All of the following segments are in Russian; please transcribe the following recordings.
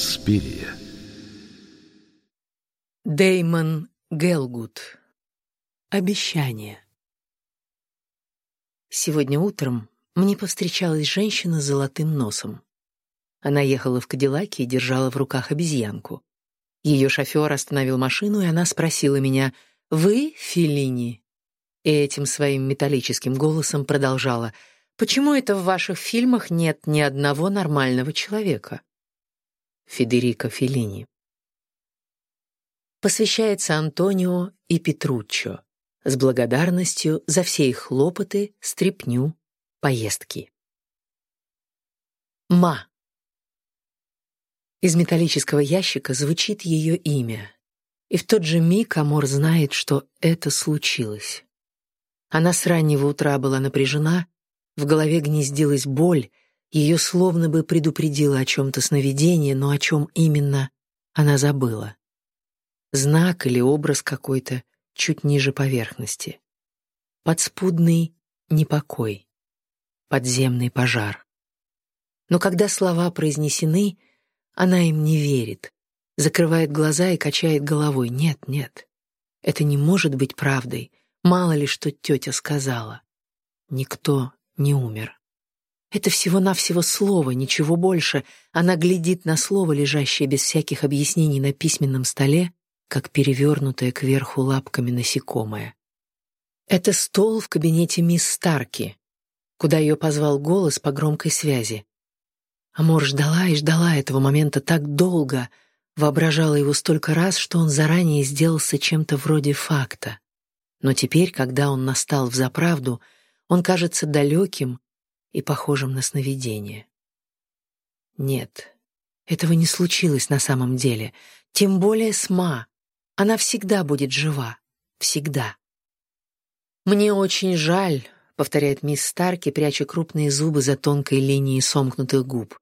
Инспирия. Деймон Гелгут. Обещание. Сегодня утром мне повстречалась женщина с золотым носом. Она ехала в Кадиллаке и держала в руках обезьянку. Ее шофер остановил машину, и она спросила меня, «Вы Филини?» И этим своим металлическим голосом продолжала, «Почему это в ваших фильмах нет ни одного нормального человека?» Федерико Феллини. Посвящается Антонио и Петруччо с благодарностью за все их хлопоты, стряпню, поездки. Ма. Из металлического ящика звучит ее имя, и в тот же миг Амор знает, что это случилось. Она с раннего утра была напряжена, в голове гнездилась боль, ее словно бы предупредило о чем-то сновидение, но о чем именно она забыла. Знак или образ какой-то чуть ниже поверхности. Подспудный непокой. Подземный пожар. Но когда слова произнесены, она им не верит, закрывает глаза и качает головой. Нет, нет, это не может быть правдой. Мало ли, что тетя сказала. Никто не умер. Это всего-навсего слово, ничего больше. Она глядит на слово, лежащее без всяких объяснений на письменном столе, как перевернутое кверху лапками насекомое. Это стол в кабинете мисс Старки, куда ее позвал голос по громкой связи. Амор ждала и ждала этого момента так долго, воображала его столько раз, что он заранее сделался чем-то вроде факта. Но теперь, когда он настал в заправду, он кажется далеким, и похожим на сновидение. Нет, этого не случилось на самом деле, тем более с Ма. Она всегда будет жива, всегда. «Мне очень жаль», — повторяет мисс Старки, пряча крупные зубы за тонкой линией сомкнутых губ.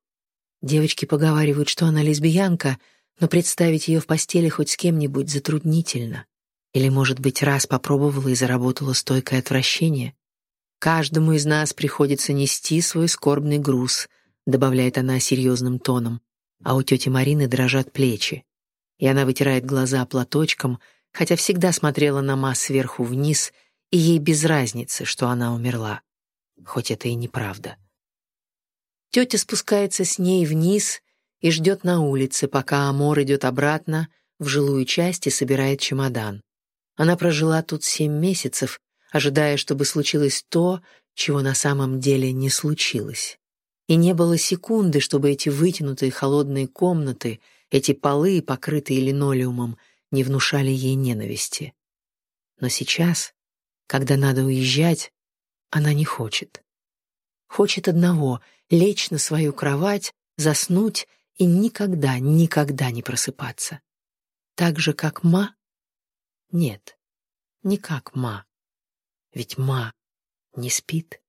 Девочки поговаривают, что она лесбиянка, но представить ее в постели хоть с кем-нибудь затруднительно. Или, может быть, раз попробовала и заработала стойкое отвращение. Каждому из нас приходится нести свой скорбный груз, добавляет она серьезным тоном, а у тети Марины дрожат плечи. И она вытирает глаза платочком, хотя всегда смотрела на Ма сверху вниз, и ей без разницы, что она умерла, хоть это и неправда. Тетя спускается с ней вниз и ждет на улице, пока Амор идет обратно в жилую часть и собирает чемодан. Она прожила тут семь месяцев ожидая, чтобы случилось то, чего на самом деле не случилось. И не было секунды, чтобы эти вытянутые холодные комнаты, эти полы, покрытые линолеумом, не внушали ей ненависти. Но сейчас, когда надо уезжать, она не хочет. Хочет одного — лечь на свою кровать, заснуть и никогда, никогда не просыпаться. Так же, как Ма? Нет, не как Ма. Ведь Ма не спит.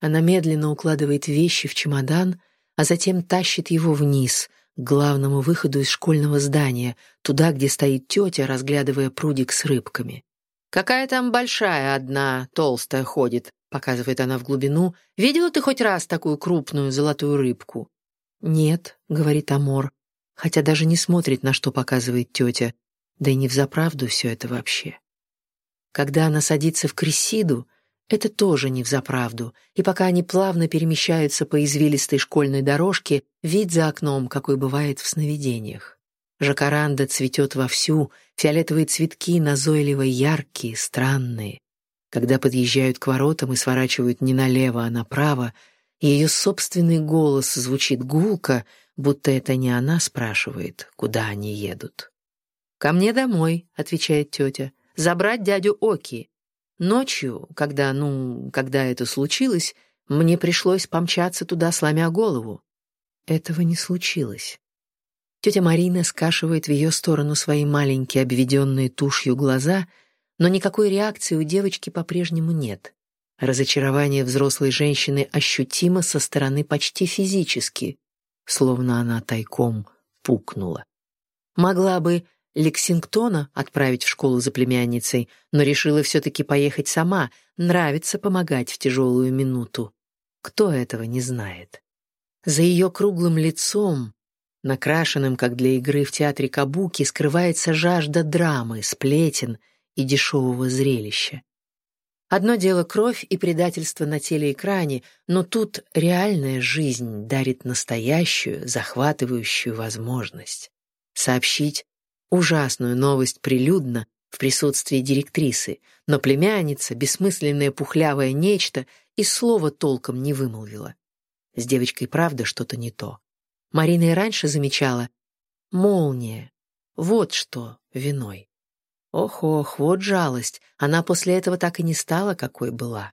Она медленно укладывает вещи в чемодан, а затем тащит его вниз, к главному выходу из школьного здания, туда, где стоит тетя, разглядывая прудик с рыбками. «Какая там большая одна, толстая ходит», — показывает она в глубину. «Видела ты хоть раз такую крупную золотую рыбку?» «Нет», — говорит Амор, хотя даже не смотрит, на что показывает тетя. Да и не взаправду все это вообще. Когда она садится в Крисиду, это тоже не взаправду, и пока они плавно перемещаются по извилистой школьной дорожке, вид за окном, какой бывает в сновидениях. Жакаранда цветет вовсю, фиолетовые цветки назойливо яркие, странные. Когда подъезжают к воротам и сворачивают не налево, а направо, ее собственный голос звучит гулко, будто это не она спрашивает, куда они едут. «Ко мне домой», — отвечает тетя забрать дядю Оки. Ночью, когда, ну, когда это случилось, мне пришлось помчаться туда, сломя голову. Этого не случилось. Тетя Марина скашивает в ее сторону свои маленькие, обведенные тушью глаза, но никакой реакции у девочки по-прежнему нет. Разочарование взрослой женщины ощутимо со стороны почти физически, словно она тайком пукнула. Могла бы Лексингтона отправить в школу за племянницей, но решила все-таки поехать сама, нравится помогать в тяжелую минуту. Кто этого не знает? За ее круглым лицом, Накрашенным, как для игры в театре Кабуки, скрывается жажда драмы, сплетен и дешевого зрелища. Одно дело кровь и предательство на телеэкране, но тут реальная жизнь дарит настоящую, захватывающую возможность. Сообщить ужасную новость прилюдно в присутствии директрисы, но племянница, бессмысленное пухлявое нечто, и слова толком не вымолвила. С девочкой правда что-то не то. Марина и раньше замечала. Молния. Вот что виной. Ох-ох, вот жалость. Она после этого так и не стала, какой была.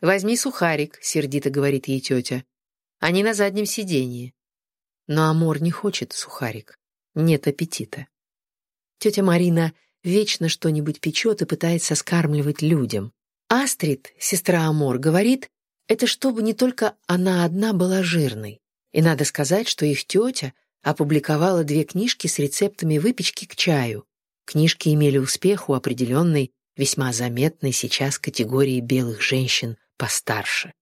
«Возьми сухарик», — сердито говорит ей тетя. «Они на заднем сиденье». Но Амор не хочет сухарик. Нет аппетита. Тетя Марина вечно что-нибудь печет и пытается скармливать людям. Астрид, сестра Амор, говорит, это чтобы не только она одна была жирной. И надо сказать, что их тетя опубликовала две книжки с рецептами выпечки к чаю. Книжки имели успех у определенной, весьма заметной сейчас категории белых женщин постарше.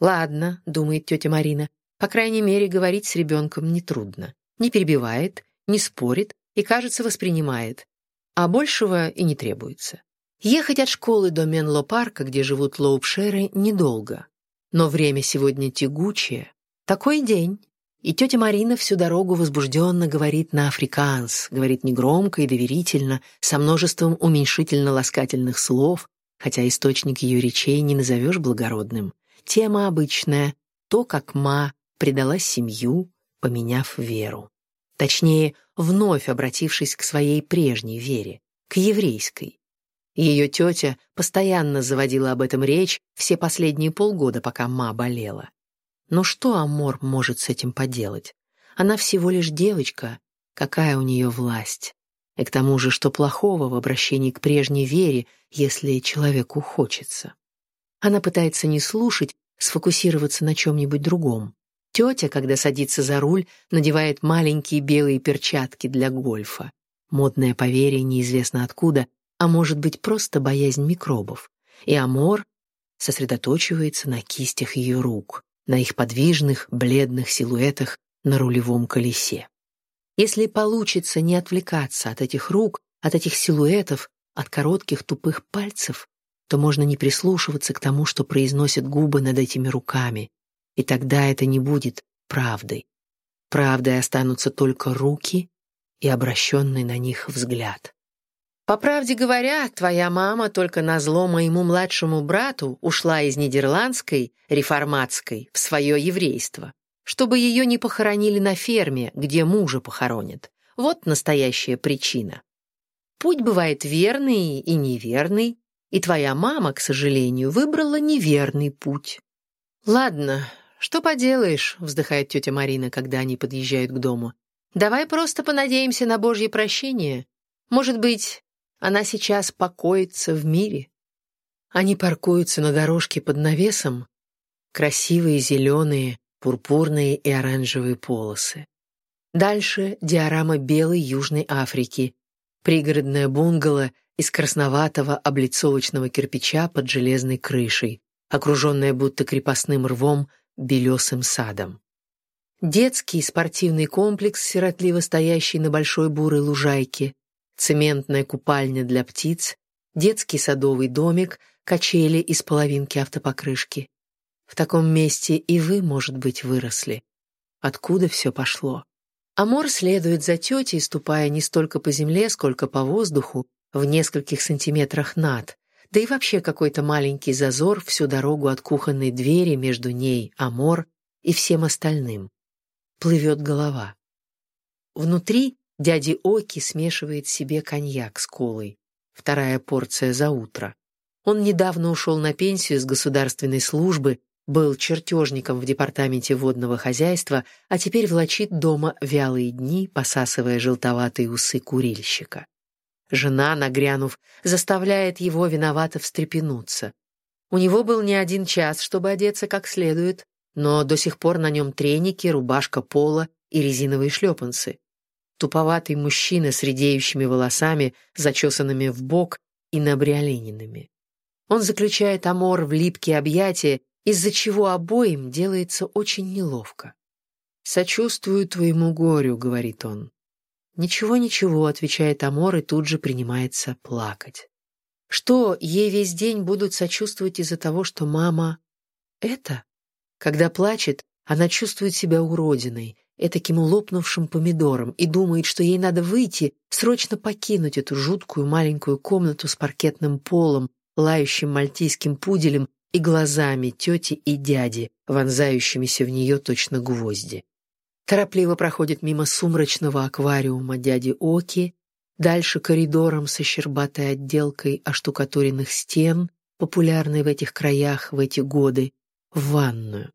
«Ладно», — думает тетя Марина, по крайней мере, говорить с ребенком нетрудно. Не перебивает, не спорит и, кажется, воспринимает. А большего и не требуется. Ехать от школы до Менло-парка, где живут лоупшеры, недолго. Но время сегодня тягучее. Такой день. И тетя Марина всю дорогу возбужденно говорит на африканс, говорит негромко и доверительно, со множеством уменьшительно-ласкательных слов, хотя источник ее речей не назовешь благородным. Тема обычная — то, как Ма предала семью, поменяв веру. Точнее, вновь обратившись к своей прежней вере, к еврейской. Ее тетя постоянно заводила об этом речь все последние полгода, пока Ма болела. Но что Амор может с этим поделать? Она всего лишь девочка. Какая у нее власть? И к тому же, что плохого в обращении к прежней вере, если человеку хочется? Она пытается не слушать, сфокусироваться на чем-нибудь другом. Тетя, когда садится за руль, надевает маленькие белые перчатки для гольфа. Модное поверье неизвестно откуда, а может быть просто боязнь микробов. И Амор сосредоточивается на кистях ее рук на их подвижных, бледных силуэтах на рулевом колесе. Если получится не отвлекаться от этих рук, от этих силуэтов, от коротких тупых пальцев, то можно не прислушиваться к тому, что произносят губы над этими руками, и тогда это не будет правдой. Правдой останутся только руки и обращенный на них взгляд. По правде говоря, твоя мама только на зло моему младшему брату ушла из нидерландской, реформатской, в свое еврейство, чтобы ее не похоронили на ферме, где мужа похоронят. Вот настоящая причина. Путь бывает верный и неверный, и твоя мама, к сожалению, выбрала неверный путь. Ладно, что поделаешь, вздыхает тетя Марина, когда они подъезжают к дому. Давай просто понадеемся на Божье прощение. Может быть, она сейчас покоится в мире. Они паркуются на дорожке под навесом, красивые зеленые, пурпурные и оранжевые полосы. Дальше диорама белой Южной Африки, пригородное бунгало из красноватого облицовочного кирпича под железной крышей, окруженное будто крепостным рвом белесым садом. Детский спортивный комплекс, сиротливо стоящий на большой бурой лужайке, цементная купальня для птиц, детский садовый домик, качели из половинки автопокрышки. В таком месте и вы, может быть, выросли. Откуда все пошло? Амор следует за тетей, ступая не столько по земле, сколько по воздуху, в нескольких сантиметрах над, да и вообще какой-то маленький зазор всю дорогу от кухонной двери между ней, Амор, и всем остальным. Плывет голова. Внутри Дяди Оки смешивает себе коньяк с колой. Вторая порция за утро. Он недавно ушел на пенсию с государственной службы, был чертежником в департаменте водного хозяйства, а теперь влачит дома вялые дни, посасывая желтоватые усы курильщика. Жена, нагрянув, заставляет его виновато встрепенуться. У него был не один час, чтобы одеться как следует, но до сих пор на нем треники, рубашка пола и резиновые шлепанцы туповатый мужчина с редеющими волосами, зачесанными в бок и набриолиненными. Он заключает Амор в липкие объятия, из-за чего обоим делается очень неловко. «Сочувствую твоему горю», — говорит он. «Ничего, ничего», — отвечает Амор и тут же принимается плакать. Что, ей весь день будут сочувствовать из-за того, что мама... Это? Когда плачет, она чувствует себя уродиной, этаким лопнувшим помидором, и думает, что ей надо выйти, срочно покинуть эту жуткую маленькую комнату с паркетным полом, лающим мальтийским пуделем и глазами тети и дяди, вонзающимися в нее точно гвозди. Торопливо проходит мимо сумрачного аквариума дяди Оки, дальше коридором со щербатой отделкой оштукатуренных стен, популярной в этих краях в эти годы, в ванную.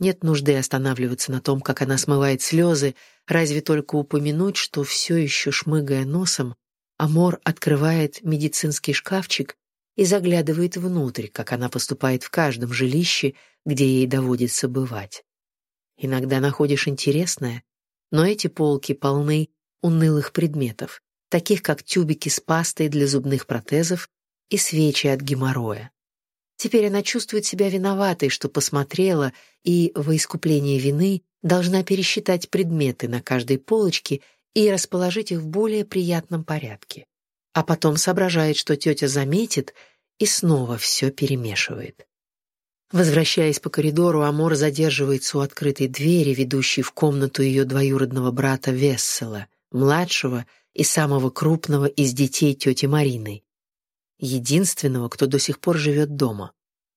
Нет нужды останавливаться на том, как она смывает слезы, разве только упомянуть, что все еще шмыгая носом, Амор открывает медицинский шкафчик и заглядывает внутрь, как она поступает в каждом жилище, где ей доводится бывать. Иногда находишь интересное, но эти полки полны унылых предметов, таких как тюбики с пастой для зубных протезов и свечи от геморроя. Теперь она чувствует себя виноватой, что посмотрела и во искупление вины должна пересчитать предметы на каждой полочке и расположить их в более приятном порядке. А потом соображает, что тетя заметит, и снова все перемешивает. Возвращаясь по коридору, Амор задерживается у открытой двери, ведущей в комнату ее двоюродного брата Вессела, младшего и самого крупного из детей тети Марины, единственного, кто до сих пор живет дома.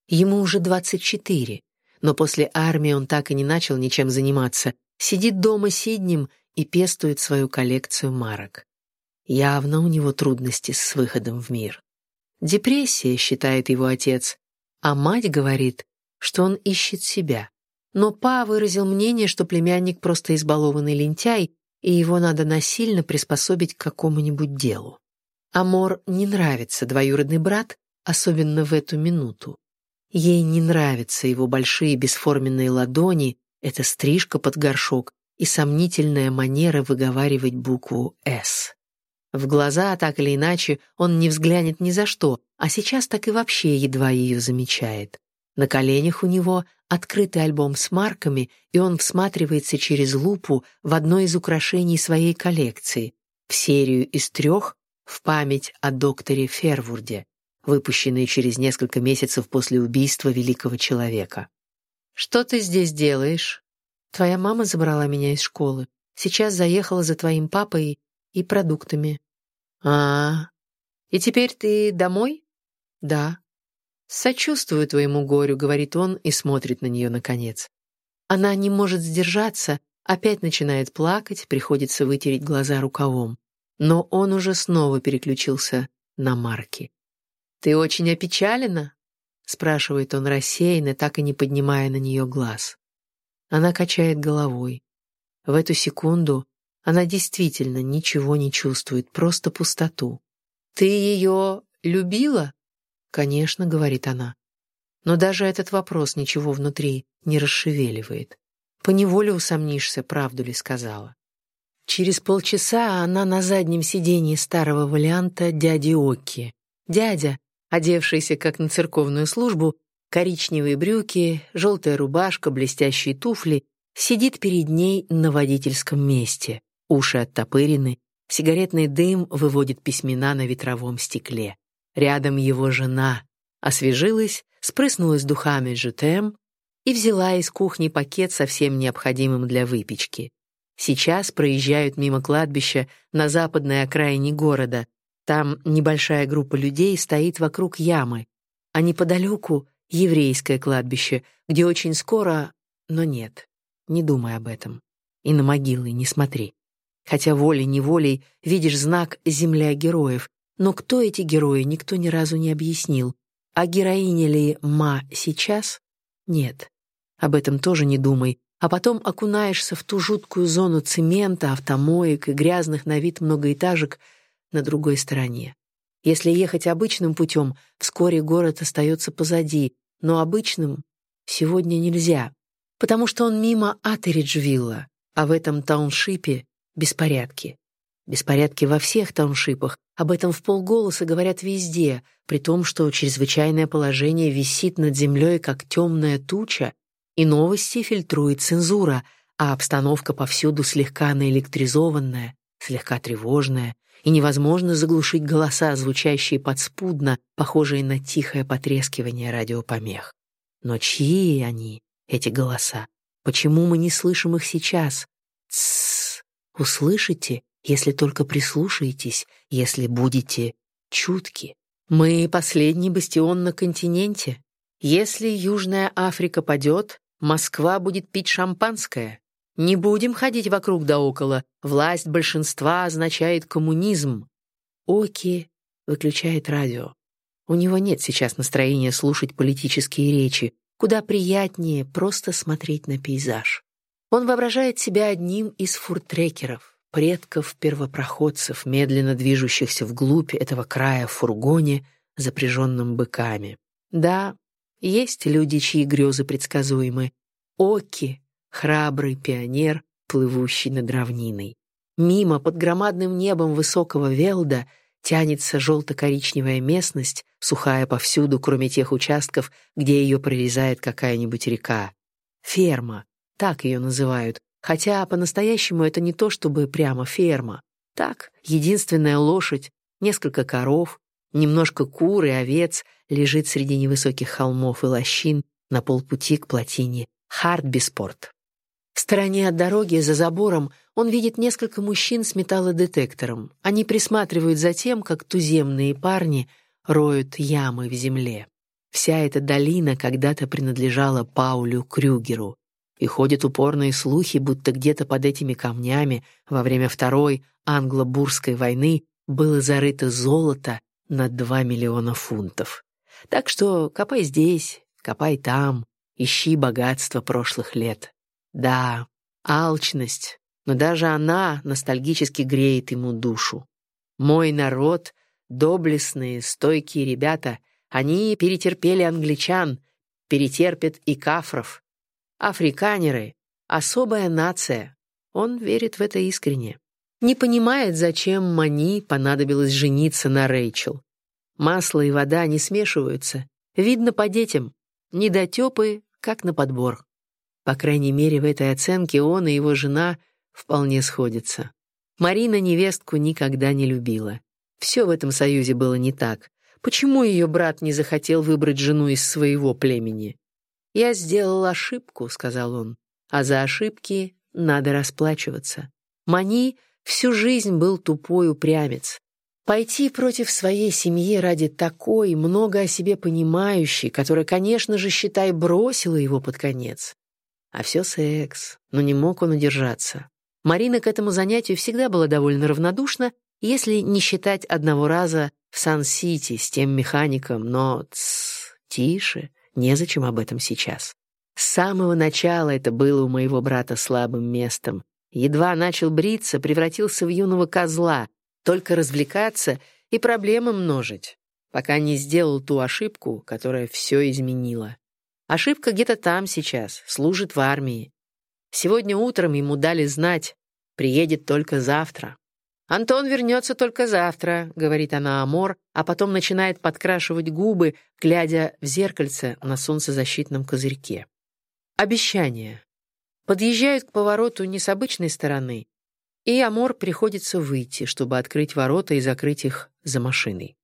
Ему уже 24, но после армии он так и не начал ничем заниматься, сидит дома сиднем и пестует свою коллекцию марок. Явно у него трудности с выходом в мир. Депрессия, считает его отец, а мать говорит, что он ищет себя. Но Па выразил мнение, что племянник просто избалованный лентяй, и его надо насильно приспособить к какому-нибудь делу. Амор не нравится двоюродный брат, особенно в эту минуту. Ей не нравятся его большие бесформенные ладони, эта стрижка под горшок и сомнительная манера выговаривать букву «С». В глаза, так или иначе, он не взглянет ни за что, а сейчас так и вообще едва ее замечает. На коленях у него открытый альбом с марками, и он всматривается через лупу в одно из украшений своей коллекции, в серию из трех в память о докторе Фервурде, выпущенной через несколько месяцев после убийства великого человека. «Что ты здесь делаешь?» «Твоя мама забрала меня из школы. Сейчас заехала за твоим папой и продуктами». А, -а, а И теперь ты домой?» «Да». «Сочувствую твоему горю», — говорит он и смотрит на нее наконец. Она не может сдержаться, опять начинает плакать, приходится вытереть глаза рукавом но он уже снова переключился на марки. «Ты очень опечалена?» — спрашивает он рассеянно, так и не поднимая на нее глаз. Она качает головой. В эту секунду она действительно ничего не чувствует, просто пустоту. «Ты ее любила?» «Конечно», — говорит она. Но даже этот вопрос ничего внутри не расшевеливает. Поневоле усомнишься, правду ли сказала. Через полчаса она на заднем сиденье старого варианта дяди Оки. Дядя, одевшийся как на церковную службу, коричневые брюки, желтая рубашка, блестящие туфли, сидит перед ней на водительском месте. Уши оттопырены, сигаретный дым выводит письмена на ветровом стекле. Рядом его жена. Освежилась, спрыснулась духами «Жутем» и взяла из кухни пакет со всем необходимым для выпечки. Сейчас проезжают мимо кладбища на западной окраине города. Там небольшая группа людей стоит вокруг ямы, а неподалеку — еврейское кладбище, где очень скоро... Но нет, не думай об этом. И на могилы не смотри. Хотя волей-неволей видишь знак «Земля героев», но кто эти герои, никто ни разу не объяснил. А героиня ли Ма сейчас? Нет. Об этом тоже не думай, а потом окунаешься в ту жуткую зону цемента, автомоек и грязных на вид многоэтажек на другой стороне. Если ехать обычным путем, вскоре город остается позади, но обычным сегодня нельзя, потому что он мимо Атериджвилла, а в этом тауншипе беспорядки. Беспорядки во всех тауншипах, об этом в полголоса говорят везде, при том, что чрезвычайное положение висит над землей, как темная туча, и новости фильтрует цензура, а обстановка повсюду слегка наэлектризованная, слегка тревожная, и невозможно заглушить голоса, звучащие подспудно, похожие на тихое потрескивание радиопомех. Но чьи они, эти голоса? Почему мы не слышим их сейчас? Тссс! Услышите, если только прислушаетесь, если будете чутки. Мы последний бастион на континенте. Если Южная Африка падет, Москва будет пить шампанское. Не будем ходить вокруг да около. Власть большинства означает коммунизм. Оки выключает радио. У него нет сейчас настроения слушать политические речи. Куда приятнее просто смотреть на пейзаж. Он воображает себя одним из фуртрекеров, предков первопроходцев, медленно движущихся вглубь этого края в фургоне, запряженном быками. Да, есть люди, чьи грезы предсказуемы. Оки храбрый пионер, плывущий над равниной. Мимо, под громадным небом высокого Велда, тянется желто-коричневая местность, сухая повсюду, кроме тех участков, где ее прорезает какая-нибудь река. Ферма, так ее называют, хотя по-настоящему это не то чтобы прямо ферма. Так, единственная лошадь, несколько коров, немножко кур и овец лежит среди невысоких холмов и лощин на полпути к плотине Хартбиспорт. В стороне от дороги, за забором, он видит несколько мужчин с металлодетектором. Они присматривают за тем, как туземные парни роют ямы в земле. Вся эта долина когда-то принадлежала Паулю Крюгеру. И ходят упорные слухи, будто где-то под этими камнями во время Второй англо-бурской войны было зарыто золото на 2 миллиона фунтов. Так что копай здесь, копай там, ищи богатство прошлых лет. Да, алчность, но даже она ностальгически греет ему душу. Мой народ, доблестные, стойкие ребята, они перетерпели англичан, перетерпят и кафров. Африканеры — особая нация. Он верит в это искренне. Не понимает, зачем Мани понадобилось жениться на Рэйчел. Масло и вода не смешиваются. Видно по детям. Недотёпы, как на подбор. По крайней мере, в этой оценке он и его жена вполне сходятся. Марина невестку никогда не любила. Все в этом союзе было не так. Почему ее брат не захотел выбрать жену из своего племени? «Я сделал ошибку», — сказал он, «а за ошибки надо расплачиваться». Мани всю жизнь был тупой упрямец. Пойти против своей семьи ради такой, много о себе понимающей, которая, конечно же, считай, бросила его под конец. А все секс. Но не мог он удержаться. Марина к этому занятию всегда была довольно равнодушна, если не считать одного раза в Сан-Сити с тем механиком, но тс, тише, незачем об этом сейчас. С самого начала это было у моего брата слабым местом. Едва начал бриться, превратился в юного козла, только развлекаться и проблемы множить, пока не сделал ту ошибку, которая все изменила. Ошибка где-то там сейчас, служит в армии. Сегодня утром ему дали знать, приедет только завтра. «Антон вернется только завтра», — говорит она Амор, а потом начинает подкрашивать губы, глядя в зеркальце на солнцезащитном козырьке. Обещание. Подъезжают к повороту не с обычной стороны, и Амор приходится выйти, чтобы открыть ворота и закрыть их за машиной.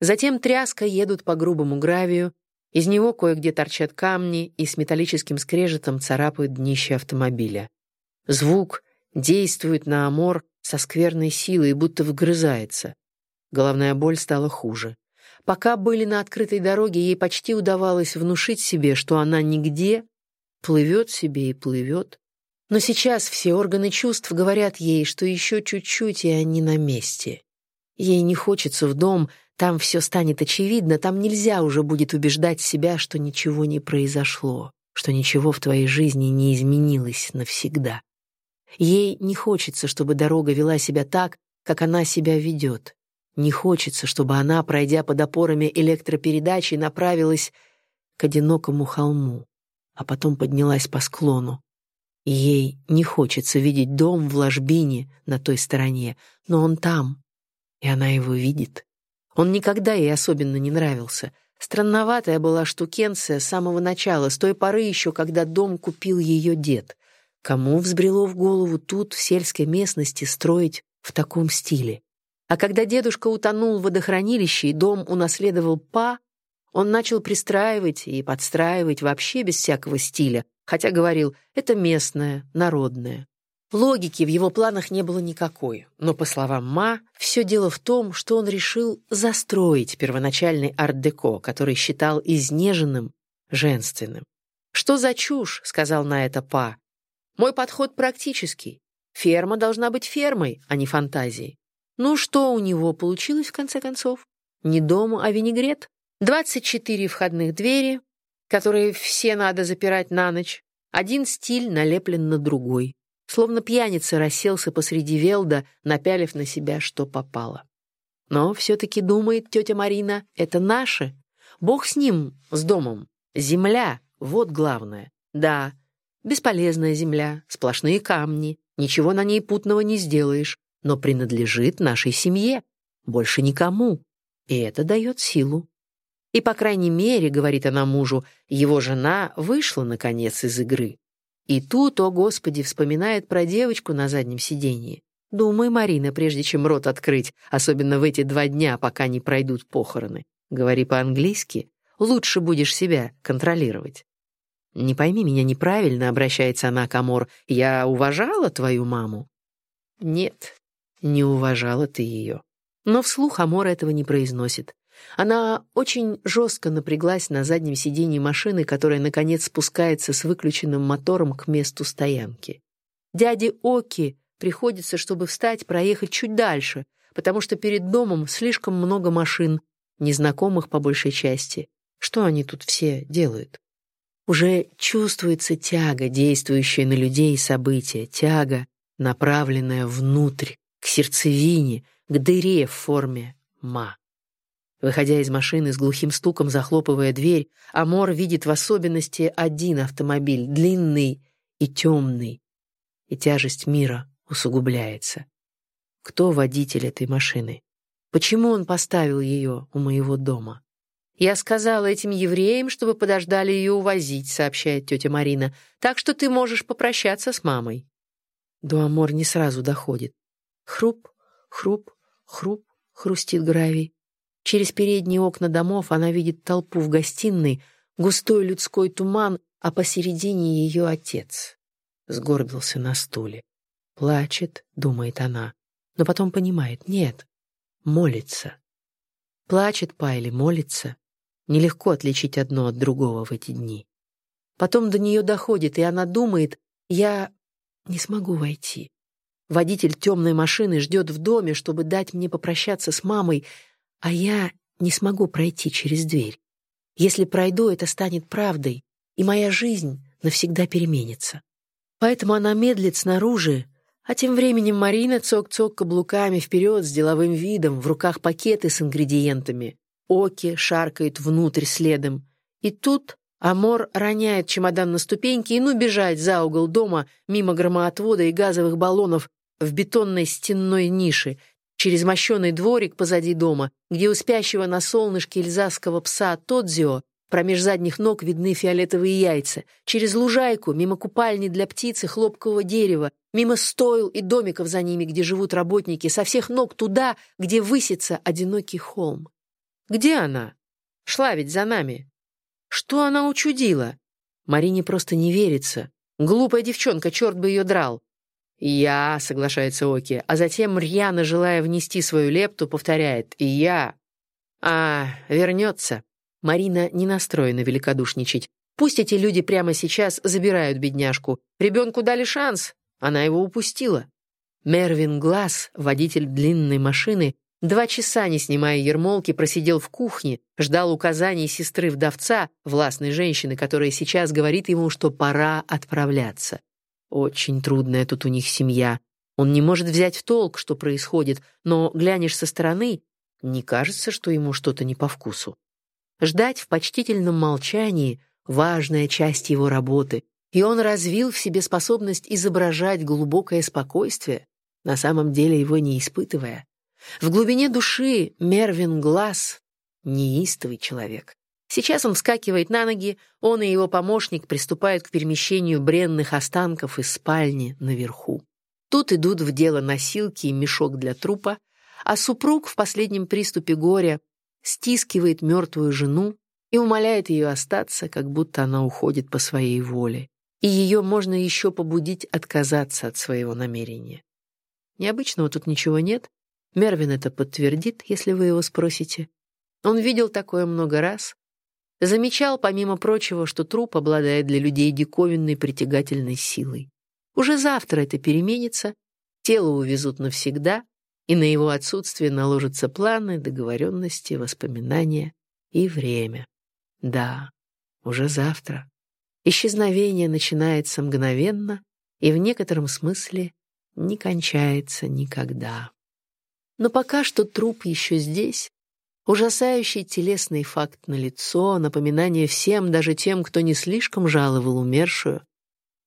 Затем тряска едут по грубому гравию, из него кое-где торчат камни и с металлическим скрежетом царапают днище автомобиля. Звук действует на Амор со скверной силой, будто вгрызается. Головная боль стала хуже. Пока были на открытой дороге, ей почти удавалось внушить себе, что она нигде, плывет себе и плывет. Но сейчас все органы чувств говорят ей, что еще чуть-чуть, и они на месте. Ей не хочется в дом, там все станет очевидно, там нельзя уже будет убеждать себя, что ничего не произошло, что ничего в твоей жизни не изменилось навсегда. Ей не хочется, чтобы дорога вела себя так, как она себя ведет. Не хочется, чтобы она, пройдя под опорами электропередачи, направилась к одинокому холму, а потом поднялась по склону. Ей не хочется видеть дом в ложбине на той стороне, но он там, и она его видит. Он никогда ей особенно не нравился. Странноватая была штукенция с самого начала, с той поры еще, когда дом купил ее дед. Кому взбрело в голову тут, в сельской местности, строить в таком стиле? А когда дедушка утонул в водохранилище и дом унаследовал Па, он начал пристраивать и подстраивать вообще без всякого стиля, хотя говорил, это местное, народное. Логики в его планах не было никакой, но, по словам Ма, все дело в том, что он решил застроить первоначальный арт-деко, который считал изнеженным, женственным. «Что за чушь?» — сказал на это Па. «Мой подход практический. Ферма должна быть фермой, а не фантазией. Ну что у него получилось в конце концов? Не дом, а винегрет. 24 входных двери, которые все надо запирать на ночь. Один стиль налеплен на другой словно пьяница расселся посреди велда, напялив на себя, что попало. Но все-таки думает тетя Марина, это наше. Бог с ним, с домом. Земля, вот главное. Да, бесполезная земля, сплошные камни, ничего на ней путного не сделаешь, но принадлежит нашей семье, больше никому. И это дает силу. И, по крайней мере, говорит она мужу, его жена вышла, наконец, из игры. И тут, о господи, вспоминает про девочку на заднем сиденье. Думай, Марина, прежде чем рот открыть, особенно в эти два дня, пока не пройдут похороны. Говори по-английски, лучше будешь себя контролировать. Не пойми меня неправильно, обращается она к Амор. Я уважала твою маму? Нет, не уважала ты ее. Но вслух Амор этого не произносит. Она очень жестко напряглась на заднем сиденье машины, которая, наконец, спускается с выключенным мотором к месту стоянки. Дяде Оки приходится, чтобы встать, проехать чуть дальше, потому что перед домом слишком много машин, незнакомых по большей части. Что они тут все делают? Уже чувствуется тяга, действующая на людей и события, тяга, направленная внутрь, к сердцевине, к дыре в форме ма. Выходя из машины с глухим стуком, захлопывая дверь, Амор видит в особенности один автомобиль, длинный и темный, и тяжесть мира усугубляется. Кто водитель этой машины? Почему он поставил ее у моего дома? «Я сказала этим евреям, чтобы подождали ее увозить», — сообщает тетя Марина, «так что ты можешь попрощаться с мамой». До Амор не сразу доходит. Хруп, хруп, хруп, хрустит гравий. Через передние окна домов она видит толпу в гостиной, густой людской туман, а посередине ее отец. Сгорбился на стуле. Плачет, думает она, но потом понимает, нет, молится. Плачет па или молится. Нелегко отличить одно от другого в эти дни. Потом до нее доходит, и она думает, я не смогу войти. Водитель темной машины ждет в доме, чтобы дать мне попрощаться с мамой, а я не смогу пройти через дверь. Если пройду, это станет правдой, и моя жизнь навсегда переменится. Поэтому она медлит снаружи, а тем временем Марина цок-цок каблуками вперед с деловым видом, в руках пакеты с ингредиентами. Оки шаркает внутрь следом. И тут Амор роняет чемодан на ступеньки и ну бежать за угол дома мимо громоотвода и газовых баллонов в бетонной стенной нише, через мощеный дворик позади дома, где у спящего на солнышке эльзасского пса Тодзио промеж задних ног видны фиолетовые яйца, через лужайку, мимо купальни для птицы хлопкового дерева, мимо стойл и домиков за ними, где живут работники, со всех ног туда, где высится одинокий холм. Где она? Шла ведь за нами. Что она учудила? Марине просто не верится. Глупая девчонка, черт бы ее драл. «Я», — соглашается Оки, а затем, рьяно желая внести свою лепту, повторяет «И я». «А, вернется». Марина не настроена великодушничать. Пусть эти люди прямо сейчас забирают бедняжку. Ребенку дали шанс, она его упустила. Мервин Глаз, водитель длинной машины, два часа, не снимая ермолки, просидел в кухне, ждал указаний сестры-вдовца, властной женщины, которая сейчас говорит ему, что пора отправляться. Очень трудная тут у них семья. Он не может взять в толк, что происходит, но глянешь со стороны, не кажется, что ему что-то не по вкусу. Ждать в почтительном молчании — важная часть его работы, и он развил в себе способность изображать глубокое спокойствие, на самом деле его не испытывая. В глубине души Мервин Глаз — неистовый человек. Сейчас он вскакивает на ноги, он и его помощник приступают к перемещению бренных останков из спальни наверху. Тут идут в дело носилки и мешок для трупа, а супруг в последнем приступе горя стискивает мертвую жену и умоляет ее остаться, как будто она уходит по своей воле. И ее можно еще побудить отказаться от своего намерения. Необычного тут ничего нет. Мервин это подтвердит, если вы его спросите. Он видел такое много раз. Замечал, помимо прочего, что труп обладает для людей диковинной притягательной силой. Уже завтра это переменится, тело увезут навсегда, и на его отсутствие наложатся планы, договоренности, воспоминания и время. Да, уже завтра. Исчезновение начинается мгновенно и в некотором смысле не кончается никогда. Но пока что труп еще здесь, ужасающий телесный факт на лицо, напоминание всем, даже тем, кто не слишком жаловал умершую,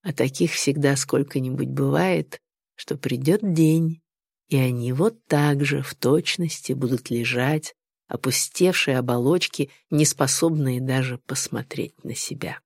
а таких всегда сколько-нибудь бывает, что придет день, и они вот так же в точности будут лежать, опустевшие оболочки, не способные даже посмотреть на себя.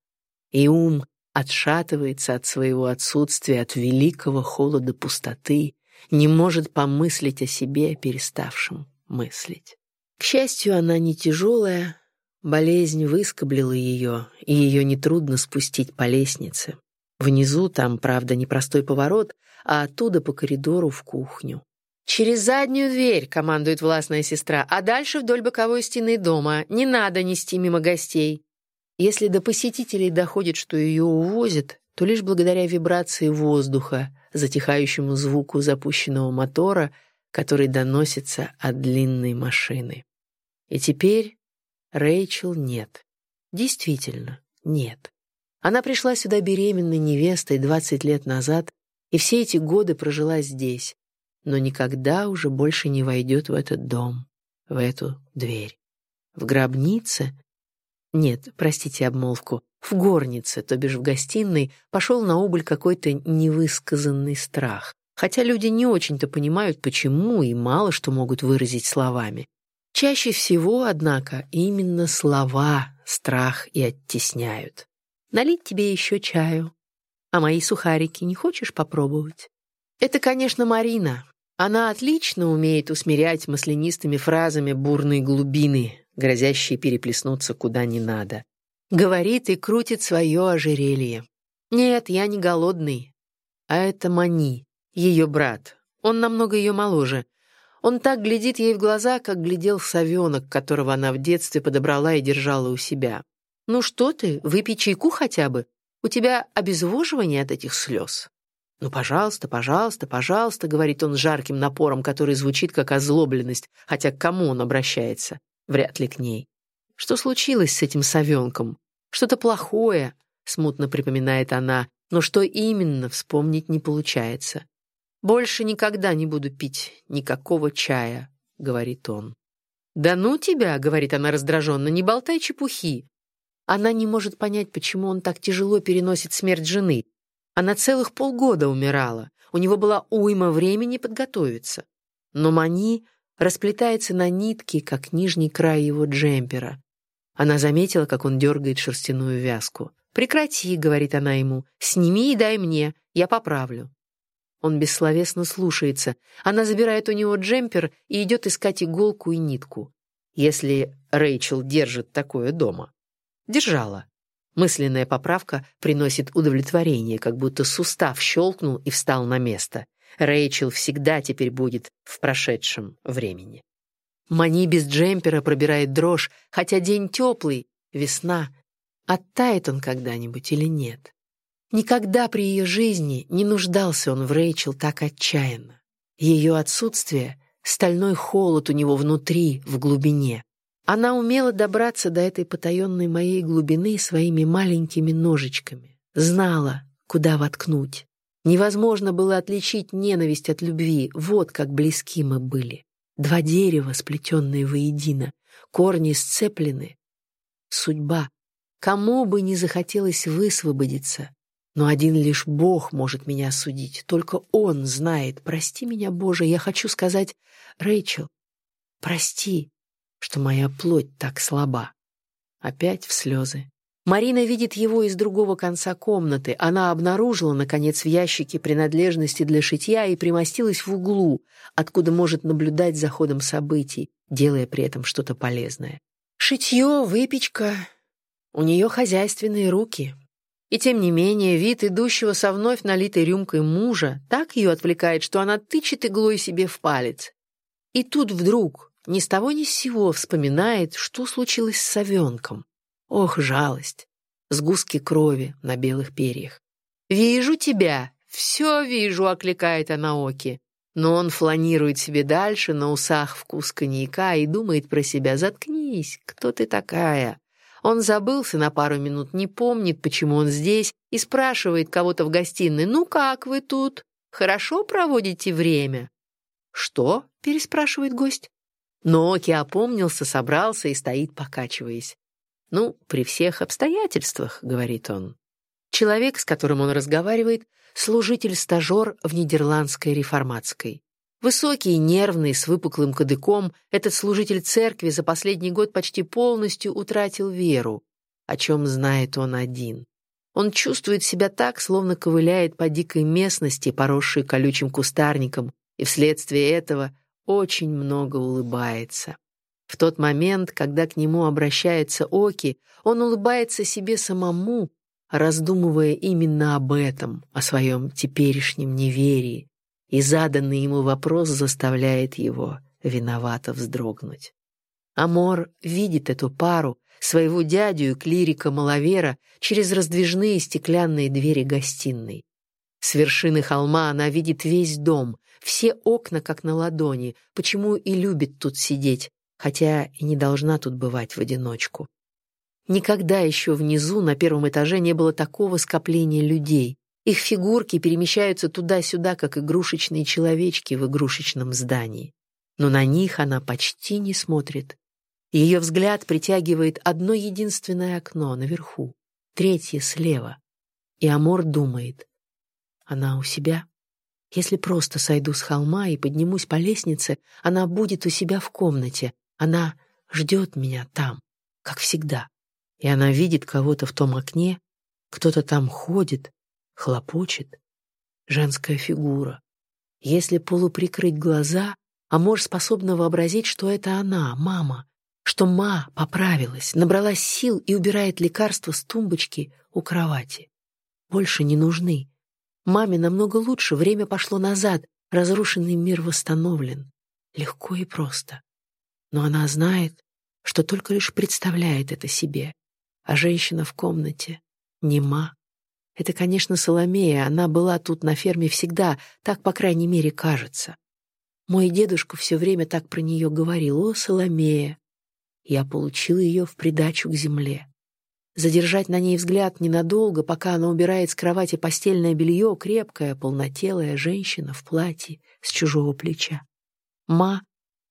И ум отшатывается от своего отсутствия, от великого холода пустоты, не может помыслить о себе, переставшем мыслить. К счастью, она не тяжелая, болезнь выскоблила ее, и ее нетрудно спустить по лестнице. Внизу там, правда, непростой поворот, а оттуда по коридору в кухню. «Через заднюю дверь», — командует властная сестра, «а дальше вдоль боковой стены дома. Не надо нести мимо гостей». Если до посетителей доходит, что ее увозят, то лишь благодаря вибрации воздуха, затихающему звуку запущенного мотора, который доносится от длинной машины. И теперь Рэйчел нет. Действительно, нет. Она пришла сюда беременной невестой 20 лет назад и все эти годы прожила здесь, но никогда уже больше не войдет в этот дом, в эту дверь. В гробнице? Нет, простите обмолвку. В горнице, то бишь в гостиной, пошел на убыль какой-то невысказанный страх. Хотя люди не очень-то понимают, почему, и мало что могут выразить словами. Чаще всего, однако, именно слова страх и оттесняют. Налить тебе еще чаю. А мои сухарики не хочешь попробовать? Это, конечно, Марина. Она отлично умеет усмирять маслянистыми фразами бурные глубины, грозящие переплеснуться куда не надо. Говорит и крутит свое ожерелье. Нет, я не голодный. А это Мани, ее брат. Он намного ее моложе. Он так глядит ей в глаза, как глядел совенок, которого она в детстве подобрала и держала у себя. «Ну что ты, выпей чайку хотя бы. У тебя обезвоживание от этих слез». «Ну, пожалуйста, пожалуйста, пожалуйста», — говорит он жарким напором, который звучит как озлобленность, хотя к кому он обращается? Вряд ли к ней. «Что случилось с этим совенком? Что-то плохое», — смутно припоминает она, но что именно, вспомнить не получается. «Больше никогда не буду пить никакого чая», — говорит он. «Да ну тебя», — говорит она раздраженно, — «не болтай чепухи. Она не может понять, почему он так тяжело переносит смерть жены. Она целых полгода умирала. У него была уйма времени подготовиться. Но Мани расплетается на нитке, как нижний край его джемпера. Она заметила, как он дергает шерстяную вязку. «Прекрати», — говорит она ему, — «сними и дай мне, я поправлю». Он бессловесно слушается. Она забирает у него джемпер и идет искать иголку и нитку. Если Рэйчел держит такое дома. Держала. Мысленная поправка приносит удовлетворение, как будто сустав щелкнул и встал на место. Рэйчел всегда теперь будет в прошедшем времени. Мани без джемпера пробирает дрожь, хотя день теплый, весна. Оттает он когда-нибудь или нет? Никогда при ее жизни не нуждался он в Рэйчел так отчаянно. Ее отсутствие — стальной холод у него внутри, в глубине. Она умела добраться до этой потаенной моей глубины своими маленькими ножичками. Знала, куда воткнуть. Невозможно было отличить ненависть от любви. Вот как близки мы были. Два дерева, сплетенные воедино, корни сцеплены. Судьба. Кому бы не захотелось высвободиться, но один лишь Бог может меня судить. Только Он знает. Прости меня, Боже, я хочу сказать, Рэйчел, прости что моя плоть так слаба. опять в слезы. Марина видит его из другого конца комнаты. Она обнаружила, наконец, в ящике принадлежности для шитья и примостилась в углу, откуда может наблюдать за ходом событий, делая при этом что-то полезное. Шитье, выпечка. У нее хозяйственные руки. И тем не менее, вид идущего со вновь налитой рюмкой мужа так ее отвлекает, что она тычет иглой себе в палец. И тут вдруг, ни с того ни с сего, вспоминает, что случилось с совенком. Ох, жалость! Сгустки крови на белых перьях. «Вижу тебя! Все вижу!» — окликает она Оки. Но он фланирует себе дальше, на усах вкус коньяка, и думает про себя «Заткнись! Кто ты такая?» Он забылся на пару минут, не помнит, почему он здесь, и спрашивает кого-то в гостиной «Ну как вы тут? Хорошо проводите время?» «Что?» — переспрашивает гость. Но Оки опомнился, собрался и стоит, покачиваясь. «Ну, при всех обстоятельствах», — говорит он. Человек, с которым он разговаривает, служитель-стажер в Нидерландской реформатской. Высокий, нервный, с выпуклым кадыком, этот служитель церкви за последний год почти полностью утратил веру, о чем знает он один. Он чувствует себя так, словно ковыляет по дикой местности, поросшей колючим кустарником, и вследствие этого очень много улыбается. В тот момент, когда к нему обращается Оки, он улыбается себе самому, раздумывая именно об этом, о своем теперешнем неверии, и заданный ему вопрос заставляет его виновато вздрогнуть. Амор видит эту пару, своего дядю и клирика-маловера, через раздвижные стеклянные двери гостиной. С вершины холма она видит весь дом, все окна как на ладони, почему и любит тут сидеть, хотя и не должна тут бывать в одиночку. Никогда еще внизу, на первом этаже, не было такого скопления людей. Их фигурки перемещаются туда-сюда, как игрушечные человечки в игрушечном здании. Но на них она почти не смотрит. Ее взгляд притягивает одно единственное окно наверху, третье слева. И Амор думает, она у себя? Если просто сойду с холма и поднимусь по лестнице, она будет у себя в комнате, она ждет меня там, как всегда. И она видит кого-то в том окне, кто-то там ходит, хлопочет. Женская фигура. Если полуприкрыть глаза, Амор способна вообразить, что это она, мама, что ма поправилась, набралась сил и убирает лекарства с тумбочки у кровати. Больше не нужны. Маме намного лучше, время пошло назад, разрушенный мир восстановлен. Легко и просто но она знает, что только лишь представляет это себе. А женщина в комнате нема. Это, конечно, Соломея, она была тут на ферме всегда, так, по крайней мере, кажется. Мой дедушка все время так про нее говорил, «О, Соломея!» Я получил ее в придачу к земле. Задержать на ней взгляд ненадолго, пока она убирает с кровати постельное белье, крепкая, полнотелая женщина в платье с чужого плеча. Ма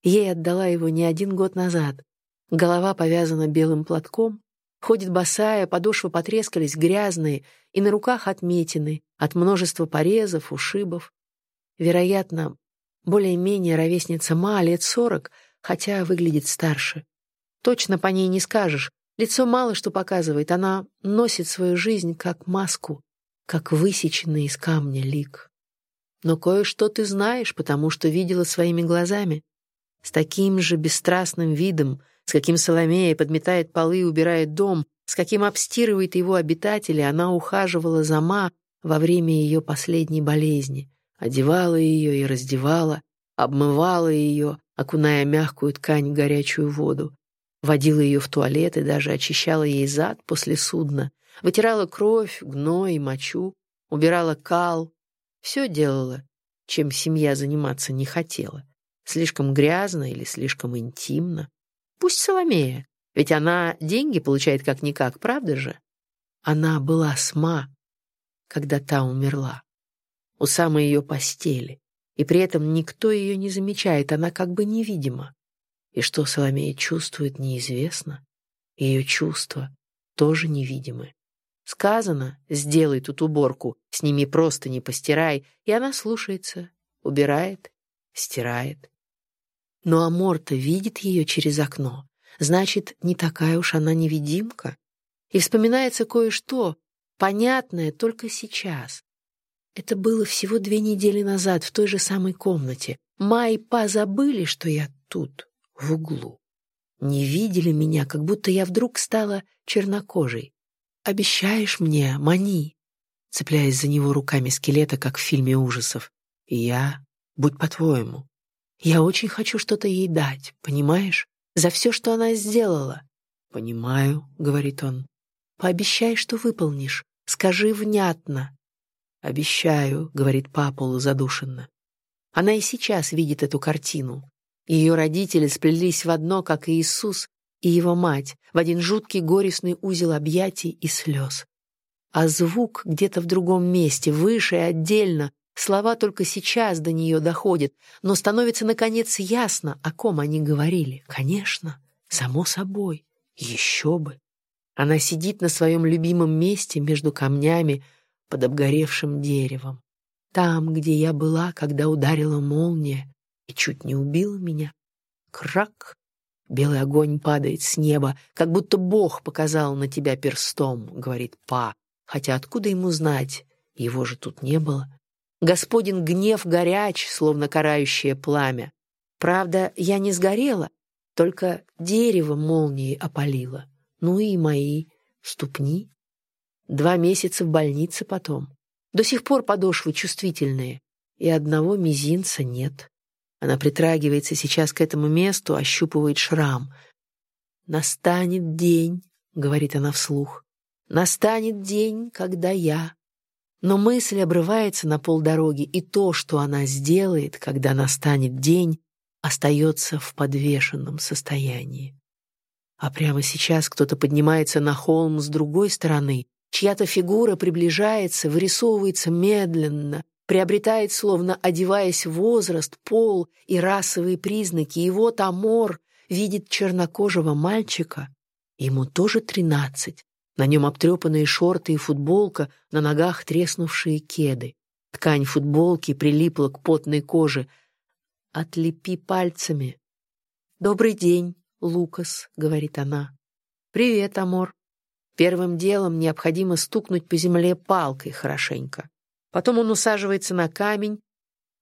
Ей отдала его не один год назад. Голова повязана белым платком, ходит босая, подошвы потрескались, грязные, и на руках отметины от множества порезов, ушибов. Вероятно, более-менее ровесница Ма лет сорок, хотя выглядит старше. Точно по ней не скажешь. Лицо мало что показывает, она носит свою жизнь как маску, как высеченный из камня лик. Но кое-что ты знаешь, потому что видела своими глазами. С таким же бесстрастным видом, с каким Соломея подметает полы и убирает дом, с каким обстирывает его обитатели, она ухаживала за Ма во время ее последней болезни, одевала ее и раздевала, обмывала ее, окуная мягкую ткань в горячую воду, водила ее в туалет и даже очищала ей зад после судна, вытирала кровь, гной и мочу, убирала кал, все делала, чем семья заниматься не хотела. Слишком грязно или слишком интимно? Пусть Соломея, ведь она деньги получает как-никак, правда же? Она была сма, когда та умерла, у самой ее постели, и при этом никто ее не замечает, она как бы невидима. И что Соломея чувствует, неизвестно. Ее чувства тоже невидимы. Сказано, сделай тут уборку, сними просто не постирай, и она слушается, убирает, стирает. Но Аморта видит ее через окно, Значит, не такая уж она невидимка. И вспоминается кое-что, понятное только сейчас. Это было всего две недели назад в той же самой комнате. Ма и Па забыли, что я тут, в углу. Не видели меня, как будто я вдруг стала чернокожей. «Обещаешь мне, мани?» Цепляясь за него руками скелета, как в фильме ужасов. Я, будь по-твоему. Я очень хочу что-то ей дать, понимаешь? За все, что она сделала. «Понимаю», — говорит он. «Пообещай, что выполнишь. Скажи внятно». «Обещаю», — говорит папа задушенно. Она и сейчас видит эту картину. Ее родители сплелись в одно, как и Иисус и его мать, в один жуткий горестный узел объятий и слез. А звук где-то в другом месте, выше и отдельно, слова только сейчас до нее доходят, но становится, наконец, ясно, о ком они говорили. Конечно, само собой, еще бы. Она сидит на своем любимом месте между камнями под обгоревшим деревом. Там, где я была, когда ударила молния и чуть не убила меня. Крак! Белый огонь падает с неба, как будто Бог показал на тебя перстом, говорит Па. Хотя откуда ему знать? Его же тут не было. Господин гнев горяч, словно карающее пламя. Правда, я не сгорела, только дерево молнией опалило. Ну и мои ступни. Два месяца в больнице потом. До сих пор подошвы чувствительные, и одного мизинца нет. Она притрагивается сейчас к этому месту, ощупывает шрам. «Настанет день», — говорит она вслух, — «настанет день, когда я...» Но мысль обрывается на полдороги, и то, что она сделает, когда настанет день, остается в подвешенном состоянии. А прямо сейчас кто-то поднимается на холм с другой стороны, чья-то фигура приближается, вырисовывается медленно, приобретает, словно одеваясь возраст, пол и расовые признаки, и вот Амор видит чернокожего мальчика, ему тоже тринадцать, на нем обтрепанные шорты и футболка, на ногах треснувшие кеды. Ткань футболки прилипла к потной коже. «Отлепи пальцами». «Добрый день», Лукас», — говорит она. «Привет, Амор. Первым делом необходимо стукнуть по земле палкой хорошенько. Потом он усаживается на камень.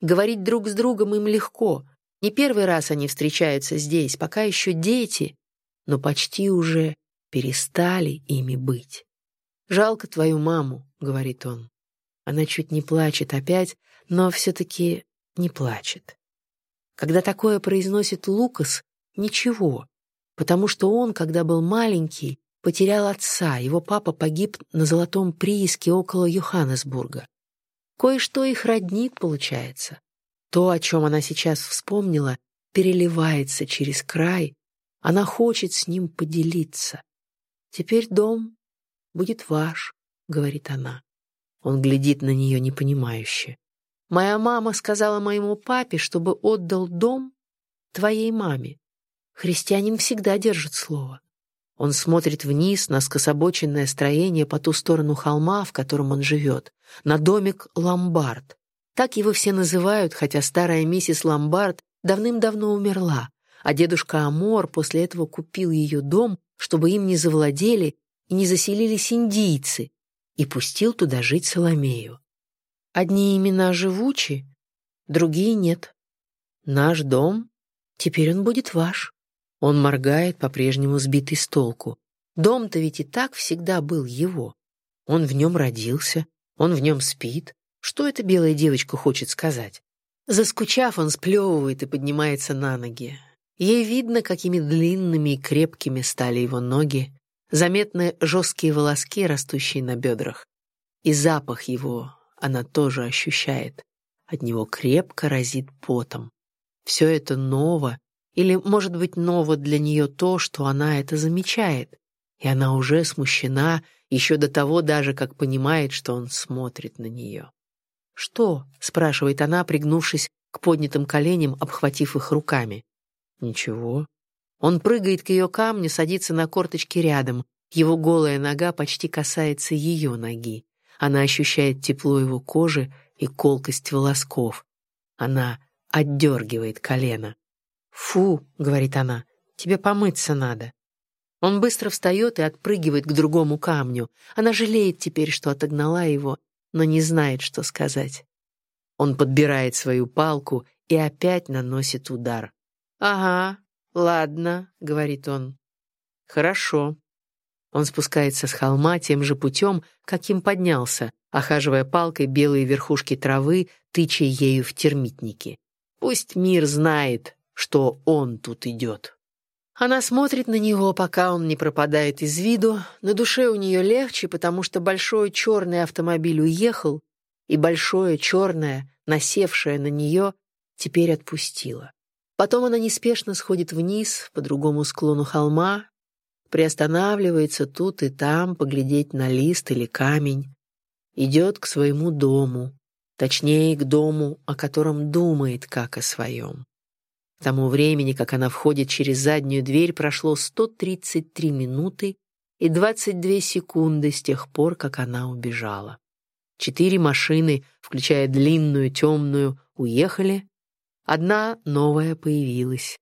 Говорить друг с другом им легко. Не первый раз они встречаются здесь, пока еще дети, но почти уже перестали ими быть. «Жалко твою маму», — говорит он. Она чуть не плачет опять, но все-таки не плачет. Когда такое произносит Лукас, ничего потому что он, когда был маленький, потерял отца, его папа погиб на золотом прииске около Йоханнесбурга. Кое-что их роднит, получается. То, о чем она сейчас вспомнила, переливается через край, она хочет с ним поделиться. «Теперь дом будет ваш», — говорит она. Он глядит на нее непонимающе. «Моя мама сказала моему папе, чтобы отдал дом твоей маме. Христианин всегда держит слово. Он смотрит вниз на скособоченное строение по ту сторону холма, в котором он живет, на домик Ломбард. Так его все называют, хотя старая миссис Ломбард давным-давно умерла, а дедушка Амор после этого купил ее дом, чтобы им не завладели и не заселились индийцы, и пустил туда жить Соломею. Одни имена живучи, другие нет. Наш дом, теперь он будет ваш. Он моргает, по-прежнему сбитый с толку. Дом-то ведь и так всегда был его. Он в нем родился, он в нем спит. Что эта белая девочка хочет сказать? Заскучав, он сплевывает и поднимается на ноги. Ей видно, какими длинными и крепкими стали его ноги, заметны жесткие волоски, растущие на бедрах. И запах его она тоже ощущает. От него крепко разит потом. Все это ново или, может быть, ново для нее то, что она это замечает, и она уже смущена еще до того даже, как понимает, что он смотрит на нее. «Что?» — спрашивает она, пригнувшись к поднятым коленям, обхватив их руками. «Ничего». Он прыгает к ее камню, садится на корточки рядом. Его голая нога почти касается ее ноги. Она ощущает тепло его кожи и колкость волосков. Она отдергивает колено. «Фу», — говорит она, — тебе помыться надо». Он быстро встает и отпрыгивает к другому камню. Она жалеет теперь, что отогнала его, но не знает, что сказать. Он подбирает свою палку и опять наносит удар. «Ага, ладно», — говорит он. «Хорошо». Он спускается с холма тем же путем, каким поднялся, охаживая палкой белые верхушки травы, тыча ею в термитники. Пусть мир знает, что он тут идет. Она смотрит на него, пока он не пропадает из виду. На душе у нее легче, потому что большой черный автомобиль уехал, и большое черное, насевшее на нее, теперь отпустило. Потом она неспешно сходит вниз, по другому склону холма, приостанавливается тут и там поглядеть на лист или камень, идет к своему дому, точнее, к дому, о котором думает, как о своем. К тому времени, как она входит через заднюю дверь, прошло 133 минуты и 22 секунды с тех пор, как она убежала. Четыре машины, включая длинную, темную, уехали. Одна новая появилась.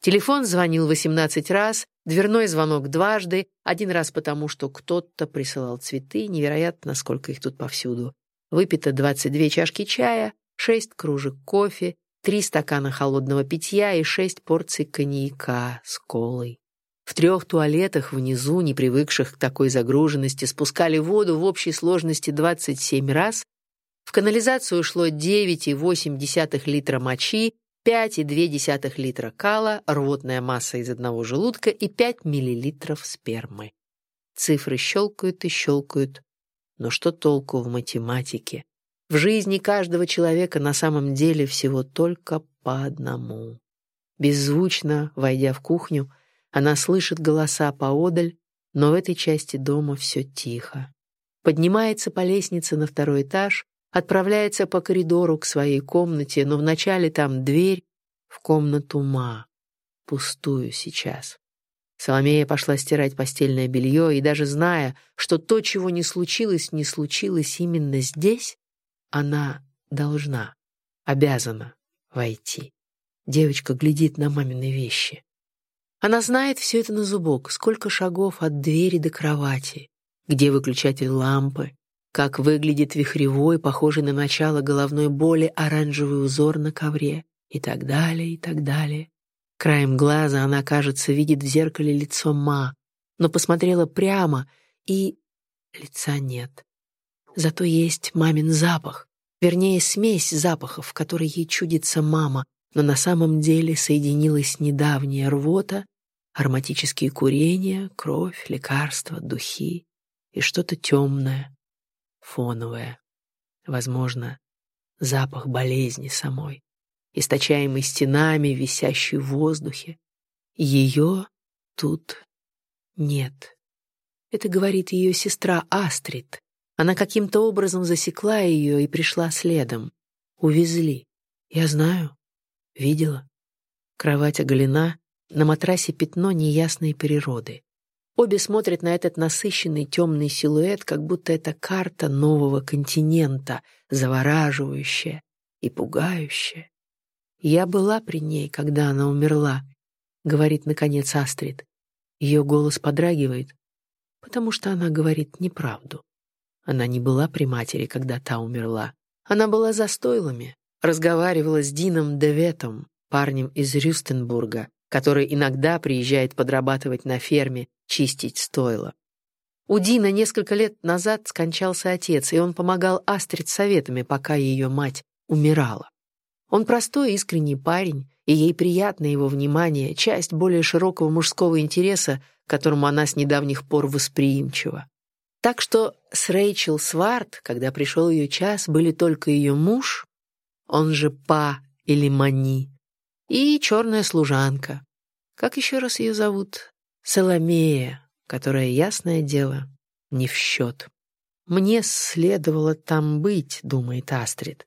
Телефон звонил 18 раз, дверной звонок дважды, один раз потому, что кто-то присылал цветы, невероятно, сколько их тут повсюду. Выпито 22 чашки чая, 6 кружек кофе, три стакана холодного питья и шесть порций коньяка с колой. В трех туалетах внизу, не привыкших к такой загруженности, спускали воду в общей сложности 27 раз, в канализацию ушло 9,8 литра мочи, 5,2 литра кала, рвотная масса из одного желудка и 5 миллилитров спермы. Цифры щелкают и щелкают, но что толку в математике? В жизни каждого человека на самом деле всего только по одному. Беззвучно, войдя в кухню, она слышит голоса поодаль, но в этой части дома все тихо. Поднимается по лестнице на второй этаж, отправляется по коридору к своей комнате, но вначале там дверь в комнату Ма, пустую сейчас. Соломея пошла стирать постельное белье, и даже зная, что то, чего не случилось, не случилось именно здесь, она должна, обязана войти. Девочка глядит на мамины вещи. Она знает все это на зубок, сколько шагов от двери до кровати, где выключатель лампы, как выглядит вихревой, похожий на начало головной боли, оранжевый узор на ковре и так далее, и так далее. Краем глаза она, кажется, видит в зеркале лицо Ма, но посмотрела прямо, и лица нет. Зато есть мамин запах, вернее, смесь запахов, в которой ей чудится мама, но на самом деле соединилась недавняя рвота, ароматические курения, кровь, лекарства, духи и что-то темное, фоновое. Возможно, запах болезни самой, источаемый стенами, висящий в воздухе. Ее тут нет. Это говорит ее сестра Астрид, она каким-то образом засекла ее и пришла следом. Увезли. Я знаю. Видела. Кровать оголена, на матрасе пятно неясной природы. Обе смотрят на этот насыщенный темный силуэт, как будто это карта нового континента, завораживающая и пугающая. «Я была при ней, когда она умерла», — говорит, наконец, Астрид. Ее голос подрагивает, потому что она говорит неправду. Она не была при матери, когда та умерла. Она была за стойлами, разговаривала с Дином Деветом, парнем из Рюстенбурга, который иногда приезжает подрабатывать на ферме, чистить стойла. У Дина несколько лет назад скончался отец, и он помогал Астрид советами, пока ее мать умирала. Он простой, искренний парень, и ей приятно его внимание, часть более широкого мужского интереса, которому она с недавних пор восприимчива. Так что с Рэйчел Сварт, когда пришел ее час, были только ее муж, он же Па или Мани, и черная служанка. Как еще раз ее зовут? Соломея, которая, ясное дело, не в счет. «Мне следовало там быть», — думает Астрид.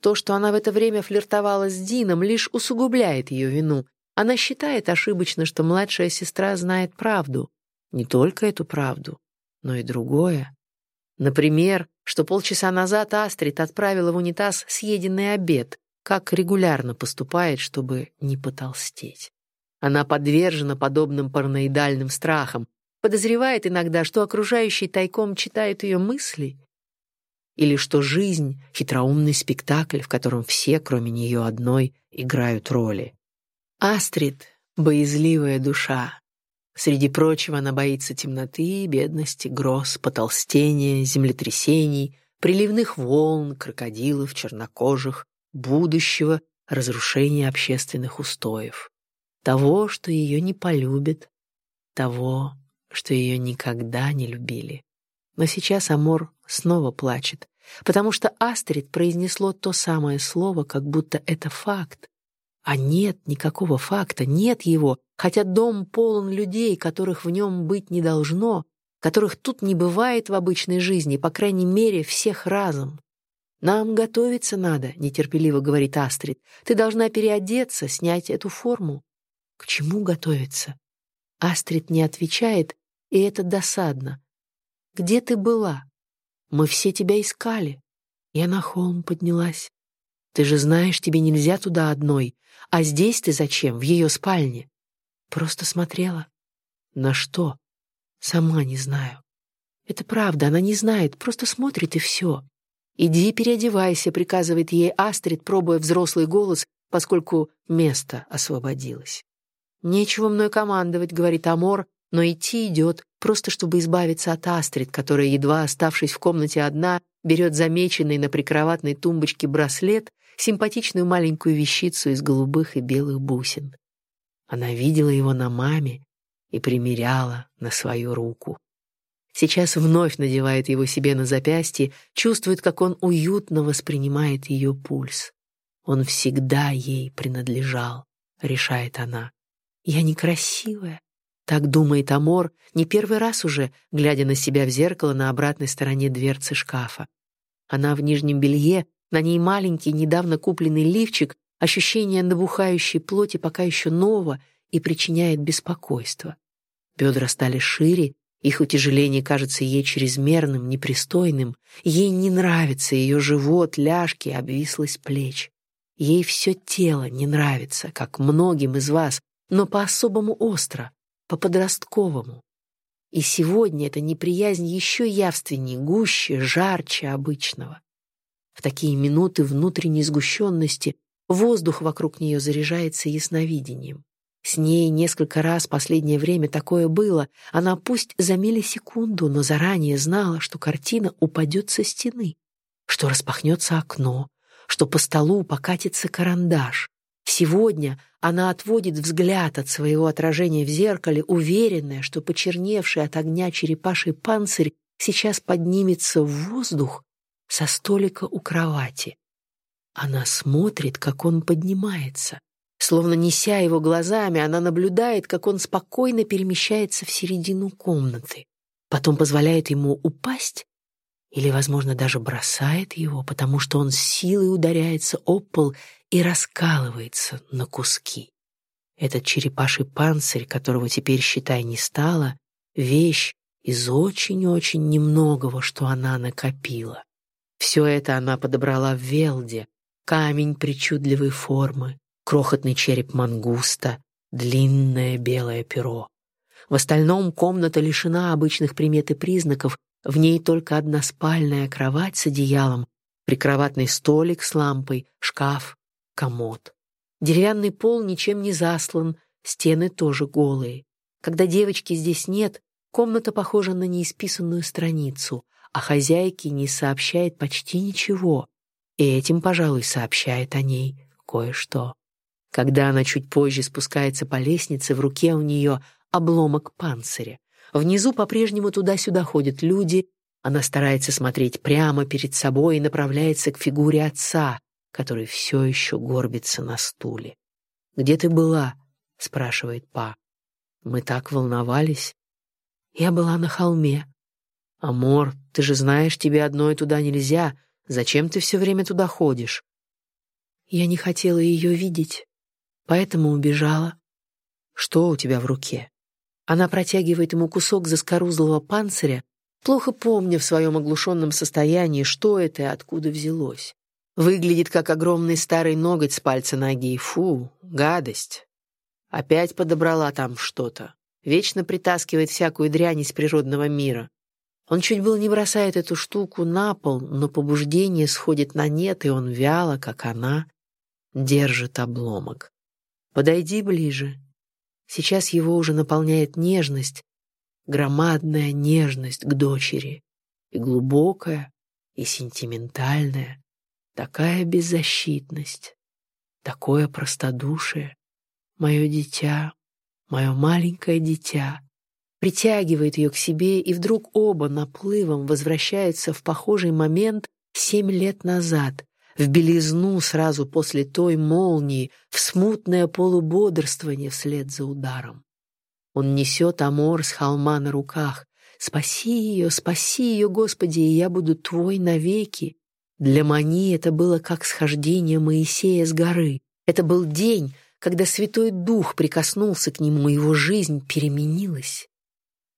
То, что она в это время флиртовала с Дином, лишь усугубляет ее вину. Она считает ошибочно, что младшая сестра знает правду. Не только эту правду, но и другое. Например, что полчаса назад Астрид отправила в унитаз съеденный обед, как регулярно поступает, чтобы не потолстеть. Она подвержена подобным параноидальным страхам, подозревает иногда, что окружающие тайком читают ее мысли, или что жизнь — хитроумный спектакль, в котором все, кроме нее одной, играют роли. Астрид — боязливая душа. Среди прочего она боится темноты, бедности, гроз, потолстения, землетрясений, приливных волн, крокодилов, чернокожих, будущего, разрушения общественных устоев. Того, что ее не полюбит, того, что ее никогда не любили. Но сейчас Амор снова плачет, потому что Астрид произнесло то самое слово, как будто это факт. А нет никакого факта, нет его, хотя дом полон людей, которых в нем быть не должно, которых тут не бывает в обычной жизни, по крайней мере, всех разом. «Нам готовиться надо», — нетерпеливо говорит Астрид. «Ты должна переодеться, снять эту форму». «К чему готовиться?» Астрид не отвечает, и это досадно. «Где ты была? Мы все тебя искали». Я на холм поднялась. «Ты же знаешь, тебе нельзя туда одной. А здесь ты зачем? В ее спальне?» Просто смотрела. «На что?» «Сама не знаю». «Это правда, она не знает, просто смотрит и все». «Иди переодевайся», — приказывает ей Астрид, пробуя взрослый голос, поскольку место освободилось. «Нечего мной командовать», — говорит Амор, но идти идет, просто чтобы избавиться от Астрид, которая, едва оставшись в комнате одна, берет замеченный на прикроватной тумбочке браслет, симпатичную маленькую вещицу из голубых и белых бусин. Она видела его на маме и примеряла на свою руку. Сейчас вновь надевает его себе на запястье, чувствует, как он уютно воспринимает ее пульс. Он всегда ей принадлежал, решает она. Я некрасивая, так думает Амор, не первый раз уже, глядя на себя в зеркало на обратной стороне дверцы шкафа. Она в нижнем белье, на ней маленький, недавно купленный лифчик, ощущение набухающей плоти пока еще ново и причиняет беспокойство. Бедра стали шире, их утяжеление кажется ей чрезмерным, непристойным. Ей не нравится ее живот, ляжки, обвислость плеч. Ей все тело не нравится, как многим из вас, но по-особому остро, по-подростковому. И сегодня эта неприязнь еще явственнее, гуще, жарче обычного. В такие минуты внутренней сгущенности воздух вокруг нее заряжается ясновидением. С ней несколько раз последнее время такое было. Она пусть за миллисекунду, но заранее знала, что картина упадет со стены, что распахнется окно, что по столу покатится карандаш. Сегодня она отводит взгляд от своего отражения в зеркале, уверенная, что почерневший от огня черепаший панцирь сейчас поднимется в воздух со столика у кровати. Она смотрит, как он поднимается. Словно неся его глазами, она наблюдает, как он спокойно перемещается в середину комнаты. Потом позволяет ему упасть или, возможно, даже бросает его, потому что он с силой ударяется об пол и раскалывается на куски. Этот черепаший панцирь, которого теперь, считай, не стало, вещь из очень-очень немногого, что она накопила. Все это она подобрала в Велде. Камень причудливой формы, крохотный череп мангуста, длинное белое перо. В остальном комната лишена обычных примет и признаков, в ней только одна спальная кровать с одеялом, прикроватный столик с лампой, шкаф, комод. Деревянный пол ничем не заслан, стены тоже голые. Когда девочки здесь нет, комната похожа на неисписанную страницу, а хозяйке не сообщает почти ничего. И этим, пожалуй, сообщает о ней кое-что. Когда она чуть позже спускается по лестнице, в руке у нее обломок панциря. Внизу по-прежнему туда-сюда ходят люди. Она старается смотреть прямо перед собой и направляется к фигуре отца, который все еще горбится на стуле. «Где ты была?» — спрашивает Па. «Мы так волновались». «Я была на холме». «Амор, ты же знаешь, тебе одной туда нельзя. Зачем ты все время туда ходишь?» Я не хотела ее видеть, поэтому убежала. «Что у тебя в руке?» Она протягивает ему кусок заскорузлого панциря, плохо помня в своем оглушенном состоянии, что это и откуда взялось. Выглядит как огромный старый ноготь с пальца ноги. Фу, гадость. Опять подобрала там что-то. Вечно притаскивает всякую дрянь из природного мира. Он чуть было не бросает эту штуку на пол, но побуждение сходит на нет, и он вяло, как она, держит обломок. «Подойди ближе». Сейчас его уже наполняет нежность, громадная нежность к дочери, и глубокая, и сентиментальная, такая беззащитность, такое простодушие. Мое дитя, мое маленькое дитя, притягивает ее к себе, и вдруг оба наплывом возвращаются в похожий момент семь лет назад, в белизну сразу после той молнии, в смутное полубодрствование вслед за ударом. Он несет Амор с холма на руках. «Спаси ее, спаси ее, Господи, и я буду Твой навеки». Для Мани это было как схождение Моисея с горы. Это был день, когда Святой Дух прикоснулся к нему, его жизнь переменилась.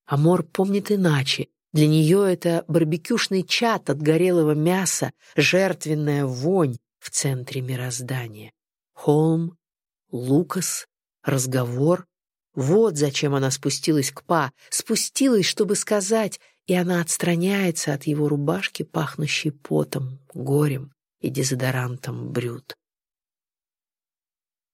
Амор помнит иначе. Для нее это барбекюшный чат от горелого мяса, жертвенная вонь в центре мироздания. Холм, Лукас, разговор. Вот зачем она спустилась к Па. Спустилась, чтобы сказать, и она отстраняется от его рубашки, пахнущей потом, горем и дезодорантом брюд.